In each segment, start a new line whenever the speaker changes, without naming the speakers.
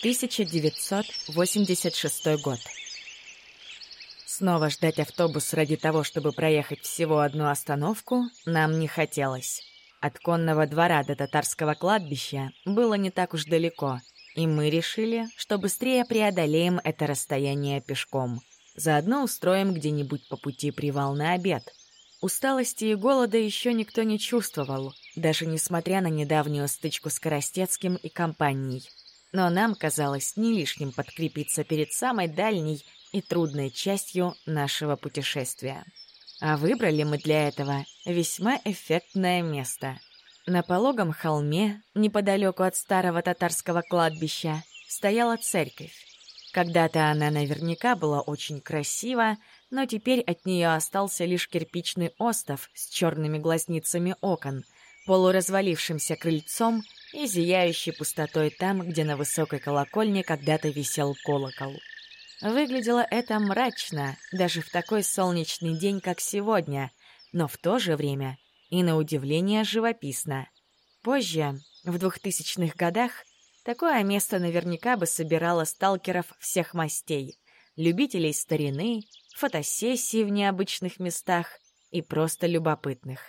1986 год. Снова ждать автобус ради того, чтобы проехать всего одну остановку, нам не хотелось. От конного двора до татарского кладбища было не так уж далеко, и мы решили, что быстрее преодолеем это расстояние пешком. Заодно устроим где-нибудь по пути привал на обед. Усталости и голода еще никто не чувствовал, даже несмотря на недавнюю стычку с Коростецким и компанией. Но нам казалось не лишним подкрепиться перед самой дальней и трудной частью нашего путешествия. А выбрали мы для этого весьма эффектное место. На пологом холме, неподалеку от старого татарского кладбища, стояла церковь. Когда-то она наверняка была очень красива, но теперь от нее остался лишь кирпичный остов с черными глазницами окон, полуразвалившимся крыльцом и зияющей пустотой там, где на высокой колокольне когда-то висел колокол. Выглядело это мрачно, даже в такой солнечный день, как сегодня, но в то же время и на удивление живописно. Позже, в 2000-х годах, такое место наверняка бы собирало сталкеров всех мастей, любителей старины, фотосессий в необычных местах и просто любопытных.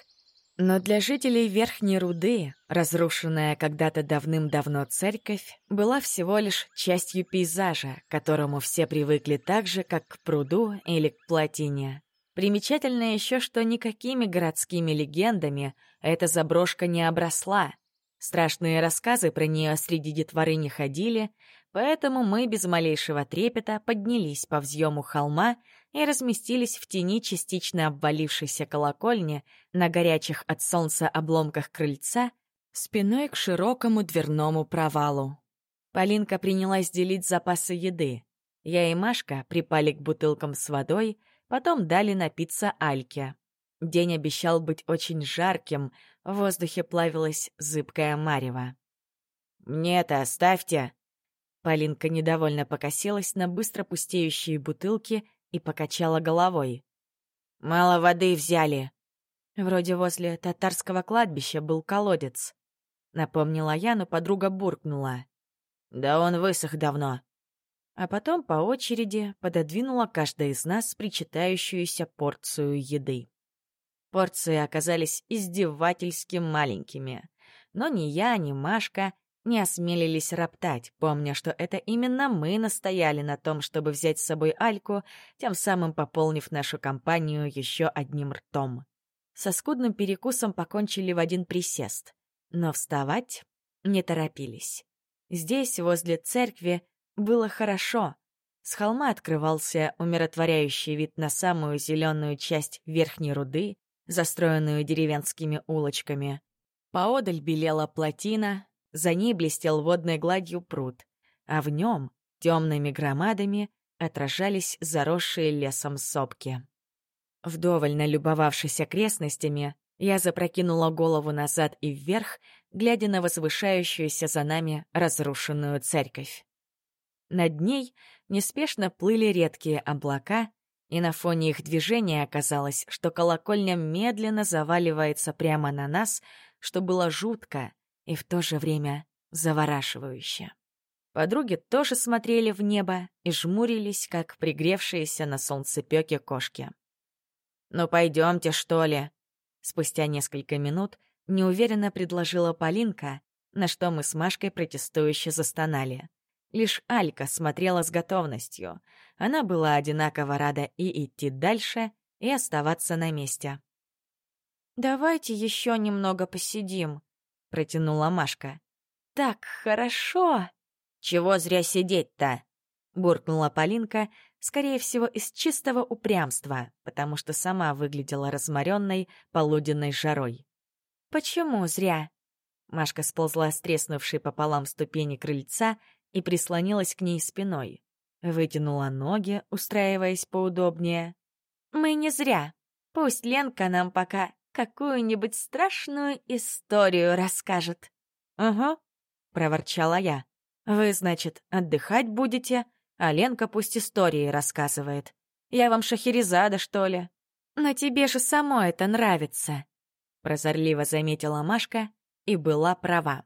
Но для жителей Верхней Руды разрушенная когда-то давным-давно церковь была всего лишь частью пейзажа, к которому все привыкли так же, как к пруду или к плотине. Примечательно еще, что никакими городскими легендами эта заброшка не обросла. Страшные рассказы про нее среди детворы не ходили, поэтому мы без малейшего трепета поднялись по взъему холма и разместились в тени частично обвалившейся колокольни на горячих от солнца обломках крыльца спиной к широкому дверному провалу. Полинка принялась делить запасы еды. Я и Машка припали к бутылкам с водой, потом дали напиться Альке. День обещал быть очень жарким, в воздухе плавилась зыбкая марево. «Мне это оставьте!» Полинка недовольно покосилась на быстро пустеющие бутылки и покачала головой. «Мало воды взяли». Вроде возле татарского кладбища был колодец. Напомнила я, но подруга буркнула. «Да он высох давно». А потом по очереди пододвинула каждая из нас причитающуюся порцию еды. Порции оказались издевательски маленькими. Но ни я, ни Машка не осмелились роптать, помня, что это именно мы настояли на том, чтобы взять с собой Альку, тем самым пополнив нашу компанию еще одним ртом. Со скудным перекусом покончили в один присест, но вставать не торопились. Здесь, возле церкви, было хорошо. С холма открывался умиротворяющий вид на самую зеленую часть верхней руды, застроенную деревенскими улочками. Поодаль белела плотина, за ней блестел водной гладью пруд, а в нем темными громадами отражались заросшие лесом сопки. Вдоволь налюбовавшись окрестностями, я запрокинула голову назад и вверх, глядя на возвышающуюся за нами разрушенную церковь. Над ней неспешно плыли редкие облака, и на фоне их движения оказалось, что колокольня медленно заваливается прямо на нас, что было жутко и в то же время завораживающе. Подруги тоже смотрели в небо и жмурились, как пригревшиеся на солнцепёке кошки. «Ну пойдемте, что ли?» Спустя несколько минут неуверенно предложила Полинка, на что мы с Машкой протестующе застонали. Лишь Алька смотрела с готовностью. Она была одинаково рада и идти дальше, и оставаться на месте. «Давайте еще немного посидим», — протянула Машка. «Так хорошо!» «Чего зря сидеть-то?» — буркнула Полинка, скорее всего, из чистого упрямства, потому что сама выглядела разморенной полуденной жарой. «Почему зря?» Машка сползла с треснувшей пополам ступени крыльца и прислонилась к ней спиной. Вытянула ноги, устраиваясь поудобнее. «Мы не зря. Пусть Ленка нам пока какую-нибудь страшную историю расскажет». «Угу», — проворчала я. «Вы, значит, отдыхать будете, а Ленка пусть истории рассказывает. Я вам Шахерезада, что ли?» «Но тебе же само это нравится», — прозорливо заметила Машка и была права.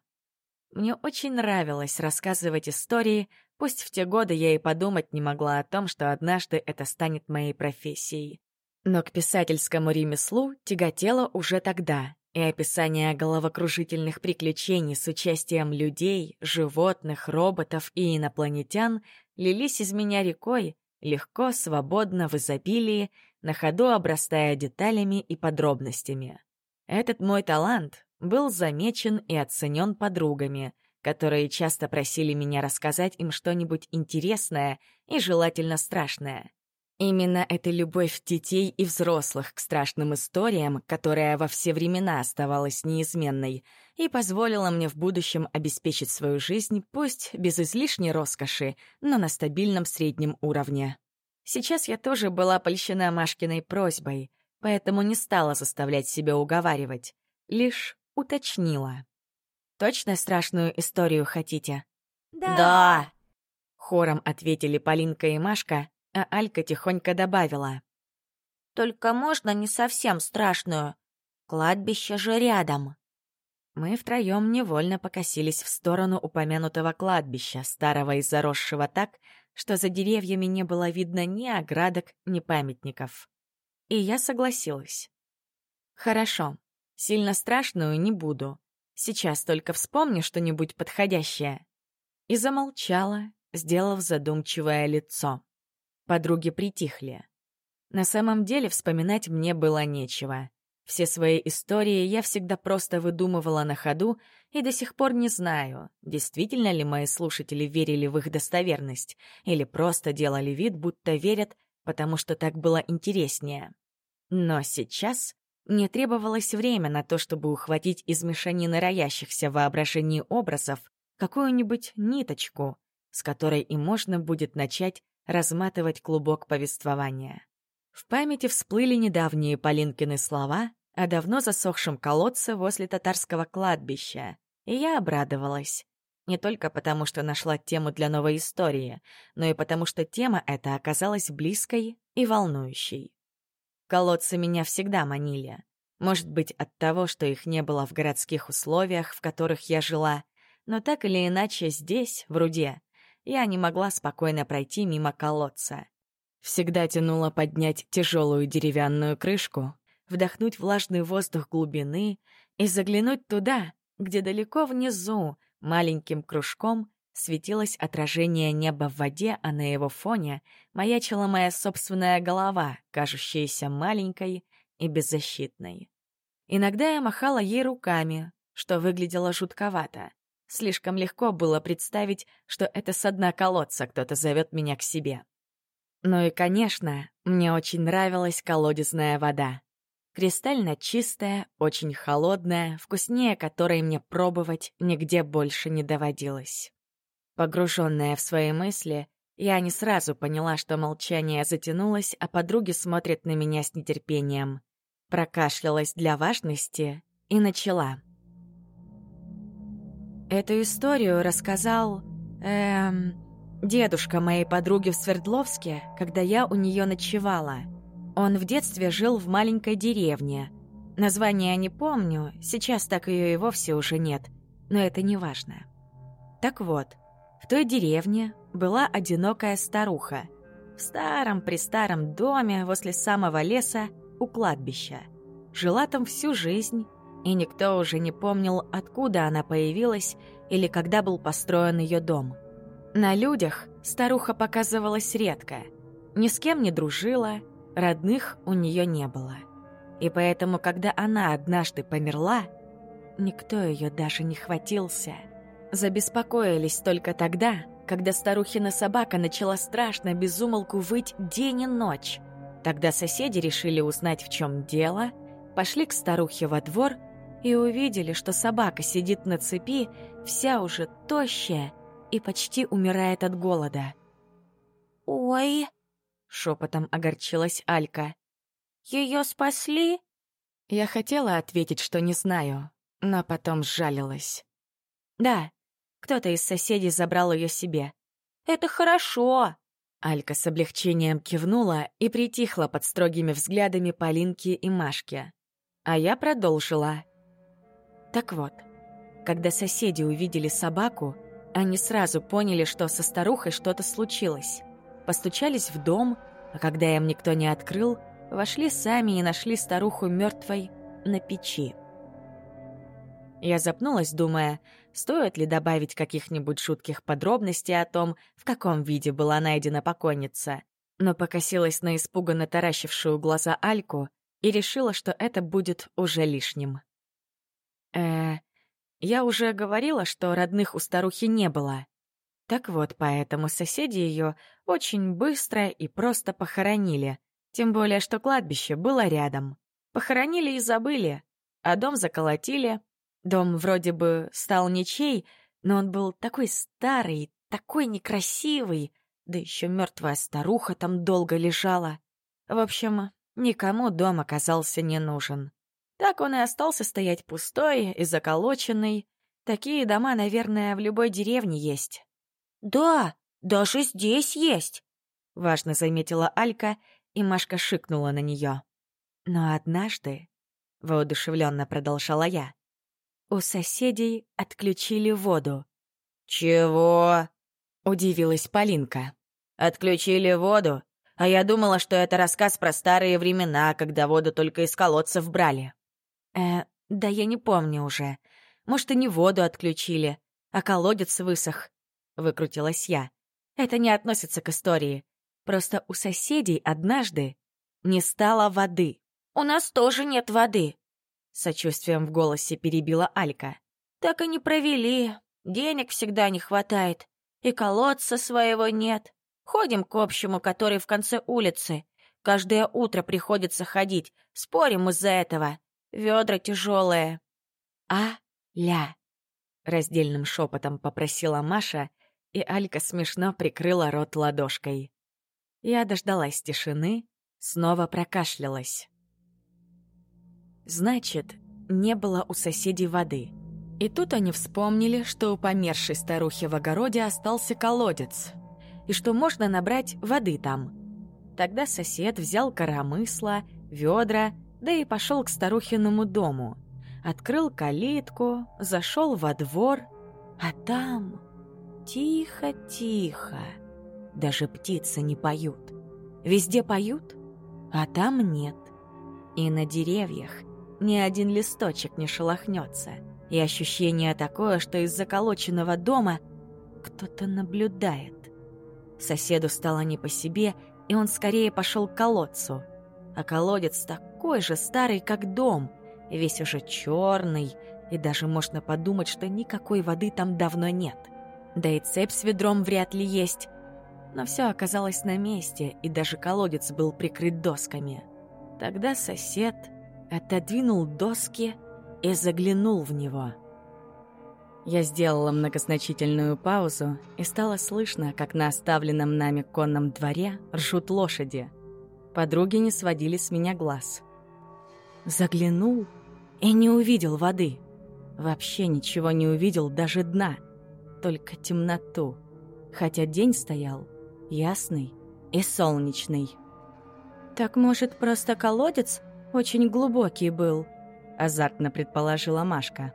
Мне очень нравилось рассказывать истории, пусть в те годы я и подумать не могла о том, что однажды это станет моей профессией. Но к писательскому ремеслу тяготела уже тогда, и описание головокружительных приключений с участием людей, животных, роботов и инопланетян лились из меня рекой, легко, свободно, в изобилии, на ходу обрастая деталями и подробностями. Этот мой талант был замечен и оценен подругами, которые часто просили меня рассказать им что-нибудь интересное и желательно страшное. Именно эта любовь детей и взрослых к страшным историям, которая во все времена оставалась неизменной, и позволила мне в будущем обеспечить свою жизнь, пусть без излишней роскоши, но на стабильном среднем уровне. Сейчас я тоже была польщена Машкиной просьбой, поэтому не стала заставлять себя уговаривать, лишь уточнила. «Точно страшную историю хотите?»
«Да!», да
Хором ответили Полинка и Машка, а Алька тихонько добавила.
«Только можно не совсем страшную. Кладбище же рядом».
Мы втроем невольно покосились в сторону упомянутого кладбища, старого и заросшего так, что за деревьями не было видно ни оградок, ни памятников. И я согласилась. «Хорошо, сильно страшную не буду. Сейчас только вспомни что-нибудь подходящее». И замолчала, сделав задумчивое лицо. Подруги притихли. На самом деле вспоминать мне было нечего. Все свои истории я всегда просто выдумывала на ходу и до сих пор не знаю, действительно ли мои слушатели верили в их достоверность или просто делали вид, будто верят, потому что так было интереснее. Но сейчас мне требовалось время на то, чтобы ухватить из мешанины роящихся воображений образов какую-нибудь ниточку, с которой и можно будет начать разматывать клубок повествования. В памяти всплыли недавние Полинкины слова о давно засохшем колодце возле татарского кладбища, и я обрадовалась. Не только потому, что нашла тему для новой истории, но и потому, что тема эта оказалась близкой и волнующей. Колодцы меня всегда манили. Может быть, от того, что их не было в городских условиях, в которых я жила, но так или иначе здесь, в Руде, я не могла спокойно пройти мимо колодца. Всегда тянуло поднять тяжелую деревянную крышку, вдохнуть влажный воздух глубины и заглянуть туда, где далеко внизу, маленьким кружком, светилось отражение неба в воде, а на его фоне маячила моя собственная голова, кажущаяся маленькой и беззащитной. Иногда я махала ей руками, что выглядело жутковато. Слишком легко было представить, что это со дна колодца кто-то зовет меня к себе. Ну и, конечно, мне очень нравилась колодезная вода. Кристально чистая, очень холодная, вкуснее которой мне пробовать нигде больше не доводилось. Погруженная в свои мысли, я не сразу поняла, что молчание затянулось, а подруги смотрят на меня с нетерпением. Прокашлялась для важности и начала. Эту историю рассказал... Эм... Дедушка моей подруги в Свердловске, когда я у нее ночевала. Он в детстве жил в маленькой деревне. Название не помню, сейчас так ее и вовсе уже нет, но это не важно. Так вот, в той деревне была одинокая старуха. В старом-престаром доме возле самого леса у кладбища. Жила там всю жизнь, и никто уже не помнил, откуда она появилась или когда был построен ее дом. На людях старуха показывалась редко, ни с кем не дружила, родных у нее не было. И поэтому, когда она однажды померла, никто ее даже не хватился. Забеспокоились только тогда, когда старухина собака начала страшно безумолку выть день и ночь. Тогда соседи решили узнать, в чем дело, пошли к старухе во двор и увидели, что собака сидит на цепи, вся уже тощая и почти умирает от голода.
«Ой!»
— шепотом огорчилась Алька.
«Ее спасли?»
Я хотела ответить, что не знаю, но потом сжалилась. «Да, кто-то из соседей забрал ее себе».
«Это хорошо!»
Алька с облегчением кивнула и притихла под строгими взглядами Полинки и Машки. А я продолжила. Так вот, Когда соседи увидели собаку, они сразу поняли, что со старухой что-то случилось. Постучались в дом, а когда им никто не открыл, вошли сами и нашли старуху мертвой на печи. Я запнулась, думая, стоит ли добавить каких-нибудь шутких подробностей о том, в каком виде была найдена покойница, но покосилась на испуганно таращившую глаза Альку и решила, что это будет уже лишним. Э я уже говорила, что родных у старухи не было. Так вот, поэтому соседи ее очень быстро и просто похоронили, тем более, что кладбище было рядом. Похоронили и забыли, а дом заколотили. Дом вроде бы стал ничей, но он был такой старый, такой некрасивый, да еще мертвая старуха там долго лежала. В общем, никому дом оказался не нужен. Так он и остался стоять пустой и заколоченный. Такие дома, наверное, в любой деревне есть.
«Да, даже здесь есть», —
важно заметила Алька, и Машка шикнула на нее. Но однажды, — воодушевленно продолжала я, — у соседей отключили воду.
«Чего?»
— удивилась Полинка.
«Отключили воду? А я думала, что это рассказ про старые времена, когда воду только из колодцев брали».
«Э, да я не помню уже. Может, и не воду отключили, а колодец высох», — выкрутилась я. «Это не относится к истории. Просто у соседей однажды не стало воды».
«У нас тоже нет воды», —
сочувствием в голосе перебила Алька.
«Так и не провели. Денег всегда не хватает. И колодца своего нет. Ходим к общему, который в конце улицы. Каждое утро приходится ходить. Спорим из-за этого. Ведра тяжелые.
«А-ля!» — раздельным шепотом попросила Маша, и Алька смешно прикрыла рот ладошкой. Я дождалась тишины, снова прокашлялась. Значит, не было у соседей воды. И тут они вспомнили, что у помершей старухи в огороде остался колодец, и что можно набрать воды там. Тогда сосед взял коромысла, ведра да и пошел к старухиному дому. Открыл калитку, зашел во двор, а там тихо-тихо. Даже птицы не поют. Везде поют, а там нет. И на деревьях ни один листочек не шелохнется. И ощущение такое, что из заколоченного дома кто-то наблюдает. Соседу стало не по себе, и он скорее пошел к колодцу. А колодец так такой же старый, как дом, весь уже черный, и даже можно подумать, что никакой воды там давно нет. Да и цепь с ведром вряд ли есть. Но все оказалось на месте, и даже колодец был прикрыт досками. Тогда сосед отодвинул доски и заглянул в него. Я сделала многозначительную паузу, и стало слышно, как на оставленном нами конном дворе ржут лошади. Подруги не сводили с меня глаз — Заглянул и не увидел воды. Вообще ничего не увидел, даже дна. Только темноту. Хотя день стоял ясный и солнечный. «Так, может, просто колодец очень глубокий был?» — азартно предположила Машка.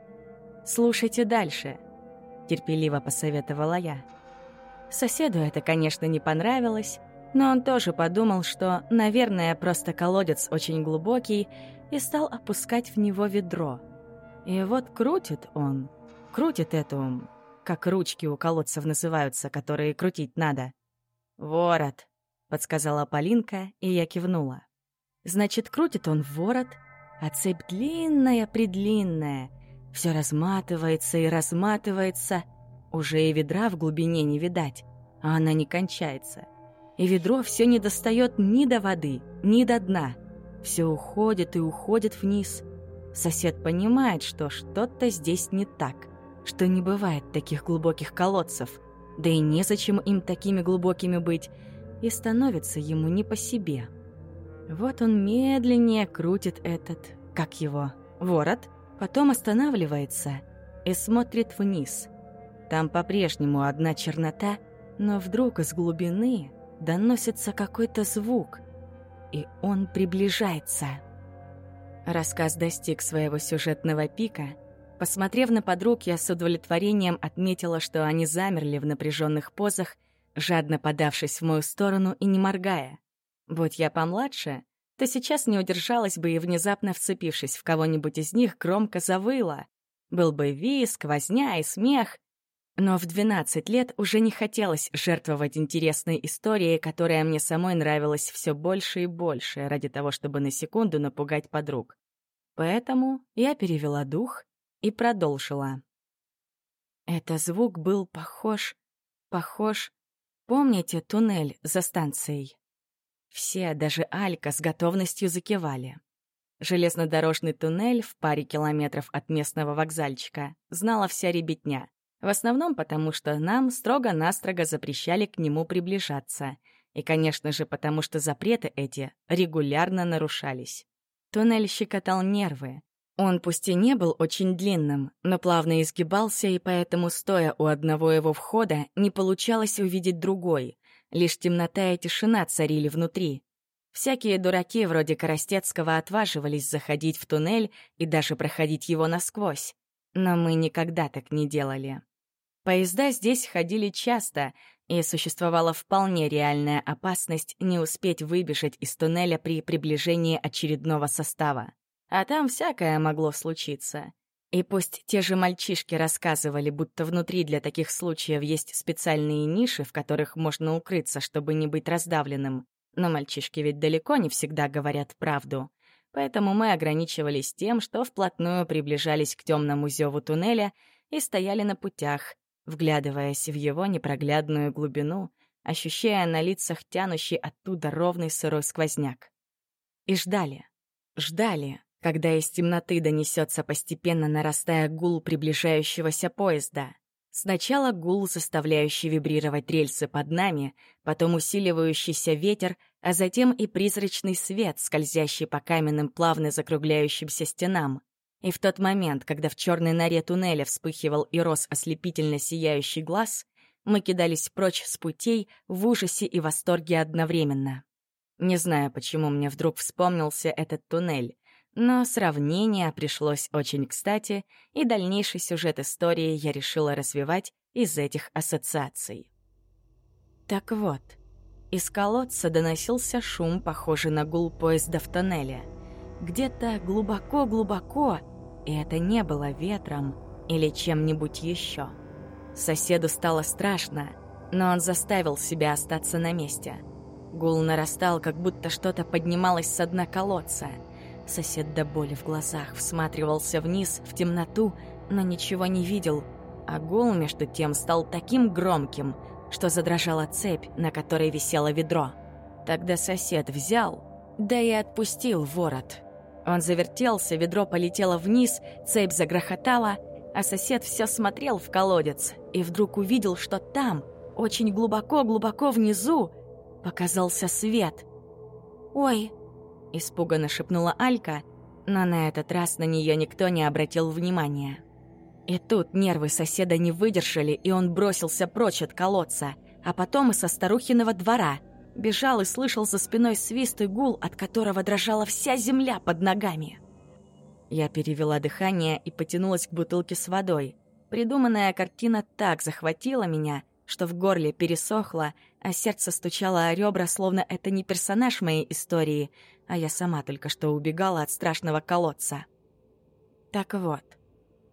«Слушайте дальше», — терпеливо посоветовала я. Соседу это, конечно, не понравилось, но он тоже подумал, что, наверное, просто колодец очень глубокий, и стал опускать в него ведро. И вот крутит он, крутит эту, как ручки у колодцев называются, которые крутить надо. «Ворот», — подсказала Полинка, и я кивнула. «Значит, крутит он ворот, а цепь длинная-предлинная, все разматывается и разматывается, уже и ведра в глубине не видать, а она не кончается. И ведро все не достает ни до воды, ни до дна — все уходит и уходит вниз. Сосед понимает, что что-то здесь не так, что не бывает таких глубоких колодцев, да и незачем им такими глубокими быть, и становится ему не по себе. Вот он медленнее крутит этот, как его, ворот, потом останавливается и смотрит вниз. Там по-прежнему одна чернота, но вдруг из глубины доносится какой-то звук — и он приближается. Рассказ достиг своего сюжетного пика, Посмотрев на подруг, я с удовлетворением отметила, что они замерли в напряженных позах, жадно подавшись в мою сторону и не моргая. Будь я помладше, то сейчас не удержалась бы и, внезапно вцепившись в кого-нибудь из них, громко завыла. Был бы виск, возня и смех. Но в 12 лет уже не хотелось жертвовать интересной историей, которая мне самой нравилась все больше и больше, ради того, чтобы на секунду напугать подруг. Поэтому я перевела дух и продолжила. Это звук был похож... похож... Помните туннель за станцией? Все, даже Алька, с готовностью закивали. Железнодорожный туннель в паре километров от местного вокзальчика знала вся ребятня. В основном потому, что нам строго-настрого запрещали к нему приближаться. И, конечно же, потому что запреты эти регулярно нарушались. Туннель щекотал нервы. Он пусть и не был очень длинным, но плавно изгибался, и поэтому, стоя у одного его входа, не получалось увидеть другой. Лишь темнота и тишина царили внутри. Всякие дураки вроде Коростецкого отваживались заходить в туннель и даже проходить его насквозь. Но мы никогда так не делали. Поезда здесь ходили часто, и существовала вполне реальная опасность не успеть выбежать из туннеля при приближении очередного состава. А там всякое могло случиться. И пусть те же мальчишки рассказывали, будто внутри для таких случаев есть специальные ниши, в которых можно укрыться, чтобы не быть раздавленным, но мальчишки ведь далеко не всегда говорят правду. Поэтому мы ограничивались тем, что вплотную приближались к темному зеву туннеля и стояли на путях, вглядываясь в его непроглядную глубину, ощущая на лицах тянущий оттуда ровный сырой сквозняк. И ждали, ждали, когда из темноты донесется постепенно нарастая гул приближающегося поезда. Сначала гул, заставляющий вибрировать рельсы под нами, потом усиливающийся ветер, а затем и призрачный свет, скользящий по каменным плавно закругляющимся стенам. И в тот момент, когда в черной норе туннеля вспыхивал и рос ослепительно сияющий глаз, мы кидались прочь с путей в ужасе и восторге одновременно. Не знаю, почему мне вдруг вспомнился этот туннель. Но сравнение пришлось очень кстати, и дальнейший сюжет истории я решила развивать из этих ассоциаций. Так вот, из колодца доносился шум, похожий на гул поезда в тоннеле. Где-то глубоко-глубоко, и это не было ветром или чем-нибудь еще. Соседу стало страшно, но он заставил себя остаться на месте. Гул нарастал, как будто что-то поднималось с дна колодца — Сосед до боли в глазах всматривался вниз, в темноту, но ничего не видел, а гул между тем стал таким громким, что задрожала цепь, на которой висело ведро. Тогда сосед взял, да и отпустил ворот. Он завертелся, ведро полетело вниз, цепь загрохотала, а сосед все смотрел в колодец и вдруг увидел, что там, очень глубоко-глубоко внизу, показался свет. «Ой, — испуганно шепнула Алька, но на этот раз на нее никто не обратил внимания. И тут нервы соседа не выдержали, и он бросился прочь от колодца, а потом и со старухиного двора. Бежал и слышал за спиной свист и гул, от которого дрожала вся земля под ногами. Я перевела дыхание и потянулась к бутылке с водой. Придуманная картина так захватила меня, что в горле пересохло, а сердце стучало о ребра, словно это не персонаж моей истории, а я сама только что убегала от страшного колодца. Так вот,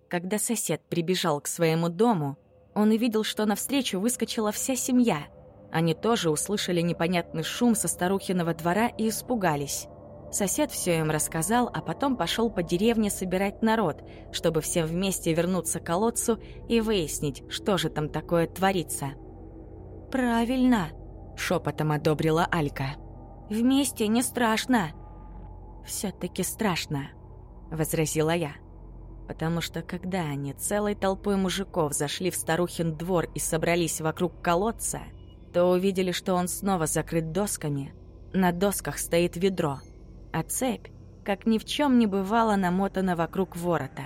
когда сосед прибежал к своему дому, он увидел, что навстречу выскочила вся семья. Они тоже услышали непонятный шум со старухиного двора и испугались. Сосед все им рассказал, а потом пошел по деревне собирать народ, чтобы все вместе вернуться к колодцу и выяснить, что же там такое творится. «Правильно», — шепотом одобрила Алька. Вместе не страшно». «Все-таки страшно», — возразила я. Потому что когда они целой толпой мужиков зашли в старухин двор и собрались вокруг колодца, то увидели, что он снова закрыт досками. На досках стоит ведро, а цепь, как ни в чем не бывало, намотана вокруг ворота.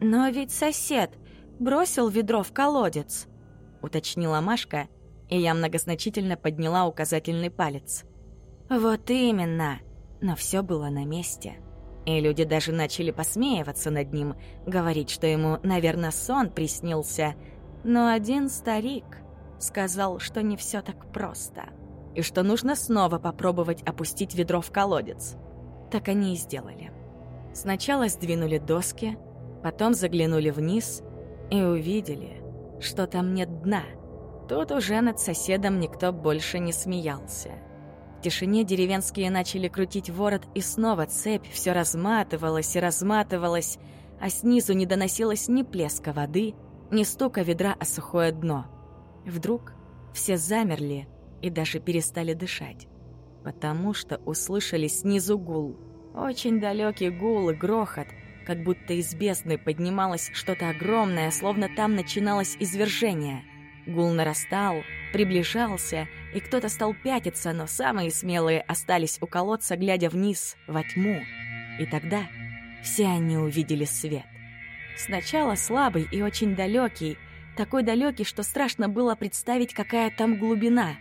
«Но ведь сосед бросил ведро в колодец», — уточнила Машка, и я многозначительно подняла указательный палец. «Вот именно!» Но все было на месте. И люди даже начали посмеиваться над ним, говорить, что ему, наверное, сон приснился. Но один старик сказал, что не все так просто. И что нужно снова попробовать опустить ведро в колодец. Так они и сделали. Сначала сдвинули доски, потом заглянули вниз и увидели, что там нет дна. Тут уже над соседом никто больше не смеялся. В тишине деревенские начали крутить ворот, и снова цепь все разматывалась и разматывалась, а снизу не доносилось ни плеска воды, ни стука ведра о сухое дно. Вдруг все замерли и даже перестали дышать, потому что услышали снизу гул. Очень далекий гул и грохот, как будто из бездны поднималось что-то огромное, словно там начиналось извержение. Гул нарастал, приближался, и кто-то стал пятиться, но самые смелые остались у колодца, глядя вниз, во тьму. И тогда все они увидели свет. Сначала слабый и очень далекий, такой далекий, что страшно было представить, какая там глубина.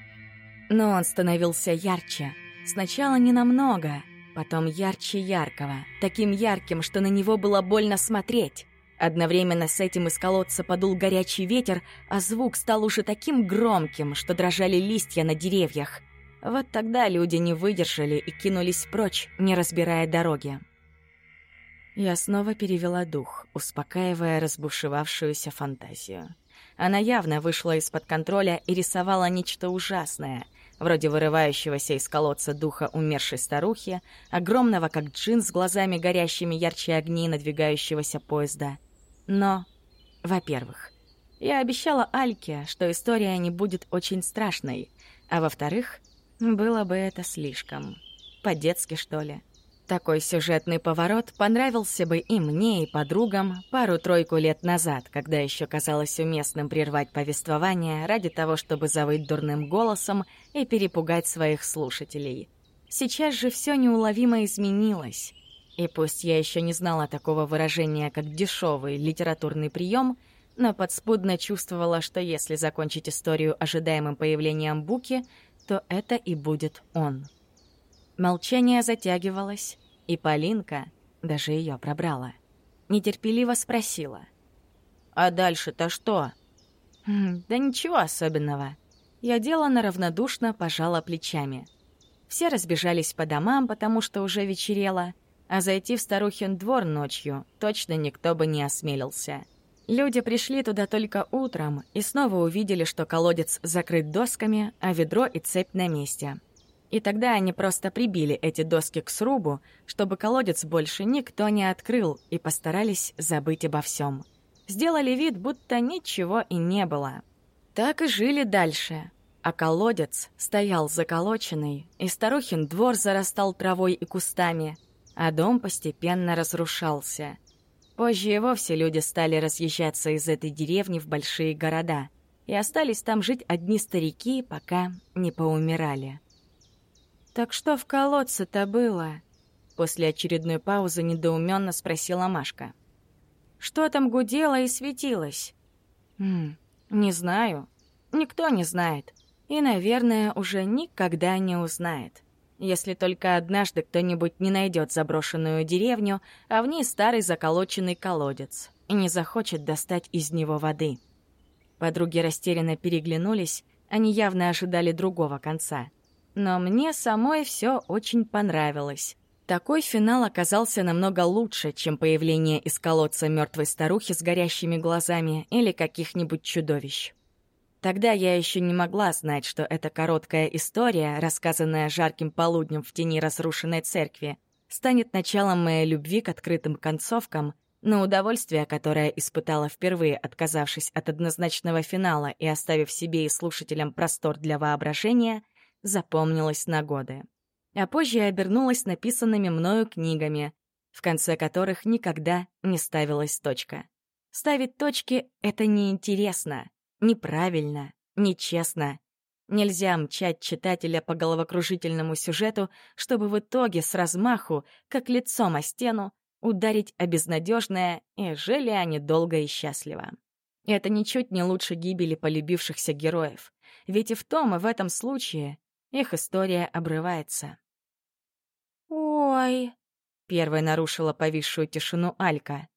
Но он становился ярче. Сначала не намного, потом ярче яркого, таким ярким, что на него было больно смотреть. Одновременно с этим из колодца подул горячий ветер, а звук стал уже таким громким, что дрожали листья на деревьях. Вот тогда люди не выдержали и кинулись прочь, не разбирая дороги. Я снова перевела дух, успокаивая разбушевавшуюся фантазию. Она явно вышла из-под контроля и рисовала нечто ужасное, вроде вырывающегося из колодца духа умершей старухи, огромного, как джин, с глазами горящими ярче огней надвигающегося поезда. Но, во-первых, я обещала Альке, что история не будет очень страшной, а во-вторых, было бы это слишком. По-детски, что ли. Такой сюжетный поворот понравился бы и мне, и подругам пару-тройку лет назад, когда еще казалось уместным прервать повествование ради того, чтобы завыть дурным голосом и перепугать своих слушателей. Сейчас же все неуловимо изменилось. И пусть я еще не знала такого выражения, как дешевый литературный прием, но подспудно чувствовала, что если закончить историю ожидаемым появлением Буки, то это и будет он. Молчание затягивалось, и Полинка даже ее пробрала. Нетерпеливо спросила. «А дальше-то что?» «Хм, «Да ничего особенного». Я делано равнодушно пожала плечами. Все разбежались по домам, потому что уже вечерело, а зайти в старухин двор ночью точно никто бы не осмелился. Люди пришли туда только утром и снова увидели, что колодец закрыт досками, а ведро и цепь на месте. И тогда они просто прибили эти доски к срубу, чтобы колодец больше никто не открыл, и постарались забыть обо всем. Сделали вид, будто ничего и не было. Так и жили дальше. А колодец стоял заколоченный, и старухин двор зарастал травой и кустами, а дом постепенно разрушался. Позже и вовсе люди стали разъезжаться из этой деревни в большие города, и остались там жить одни старики, пока не поумирали. «Так что в колодце-то было?» После очередной паузы недоуменно спросила Машка. «Что там гудело и светилось?» «Хм, не знаю. Никто не знает. И, наверное, уже никогда не узнает. Если только однажды кто-нибудь не найдет заброшенную деревню, а в ней старый заколоченный колодец, и не захочет достать из него воды». Подруги растерянно переглянулись, они явно ожидали другого конца — но мне самой все очень понравилось. Такой финал оказался намного лучше, чем появление из колодца мертвой старухи с горящими глазами или каких-нибудь чудовищ. Тогда я еще не могла знать, что эта короткая история, рассказанная жарким полуднем в тени разрушенной церкви, станет началом моей любви к открытым концовкам, но удовольствие, которое испытала впервые, отказавшись от однозначного финала и оставив себе и слушателям простор для воображения, запомнилась на годы. А позже обернулась написанными мною книгами, в конце которых никогда не ставилась точка. Ставить точки — это неинтересно, неправильно, нечестно. Нельзя мчать читателя по головокружительному сюжету, чтобы в итоге с размаху, как лицом о стену, ударить о безнадежное, и жили они долго и счастливо. Это ничуть не лучше гибели полюбившихся героев. Ведь и в том, и в этом случае их история обрывается.
«Ой!»
— Первой нарушила повисшую тишину Алька.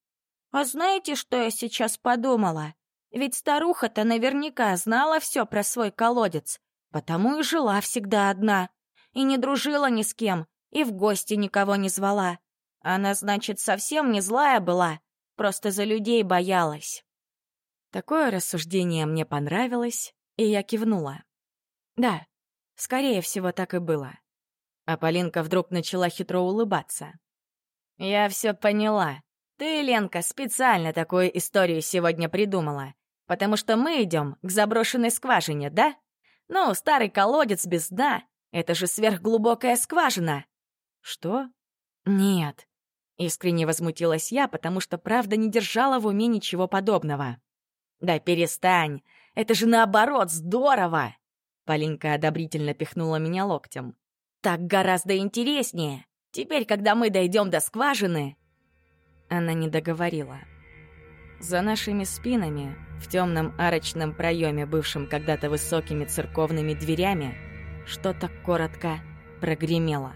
«А знаете, что я сейчас подумала? Ведь старуха-то наверняка знала все про свой колодец, потому и жила всегда одна, и не дружила ни с кем, и в гости никого не звала. Она, значит, совсем не злая была, просто за людей боялась».
Такое рассуждение мне понравилось, и я кивнула. Да, скорее всего, так и было. А Полинка вдруг начала хитро улыбаться. «Я все поняла. Ты, Ленка, специально такую историю сегодня придумала, потому что мы идем к заброшенной скважине, да? Ну, старый колодец без дна — это же сверхглубокая скважина». «Что?» «Нет». Искренне возмутилась я, потому что правда не держала в уме ничего подобного. «Да перестань! Это же наоборот здорово!» Полинка одобрительно пихнула меня локтем. «Так гораздо интереснее! Теперь, когда мы дойдем до скважины...» Она не договорила. За нашими спинами, в темном арочном проеме, бывшем когда-то высокими церковными дверями, что-то коротко прогремело.